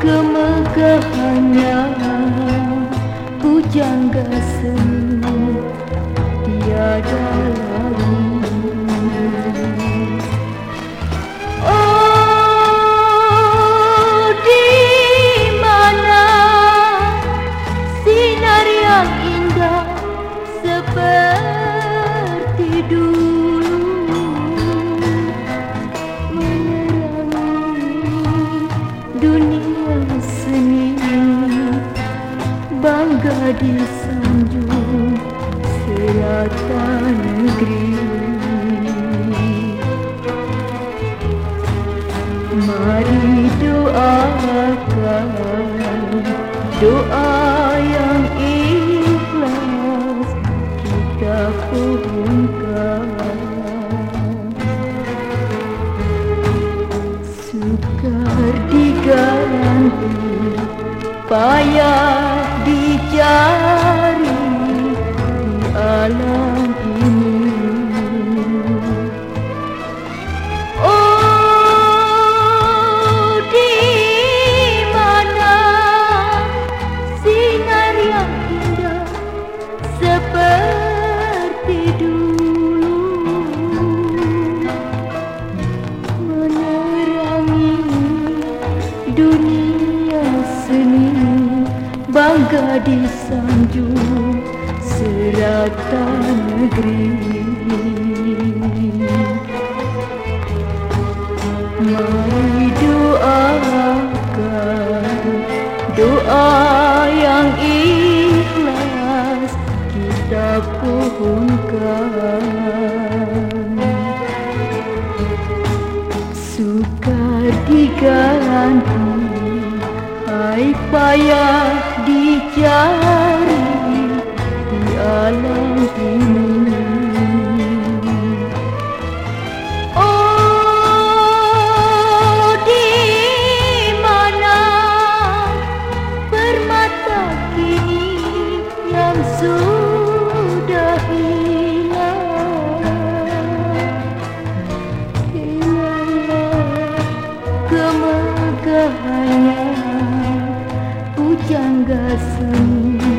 kemegahannya Pujangga seni tiada lagi. Bangga di sanjung serata negeri. Mari doakan doa yang ikhlas kita pohonkan sukar diganti payah dunia seni bangga di sanjung serata negeri. Mari doakan doa yang ikhlas kita pohonkan sukar diganti hai payah dicari di kemegahannya pujangga seni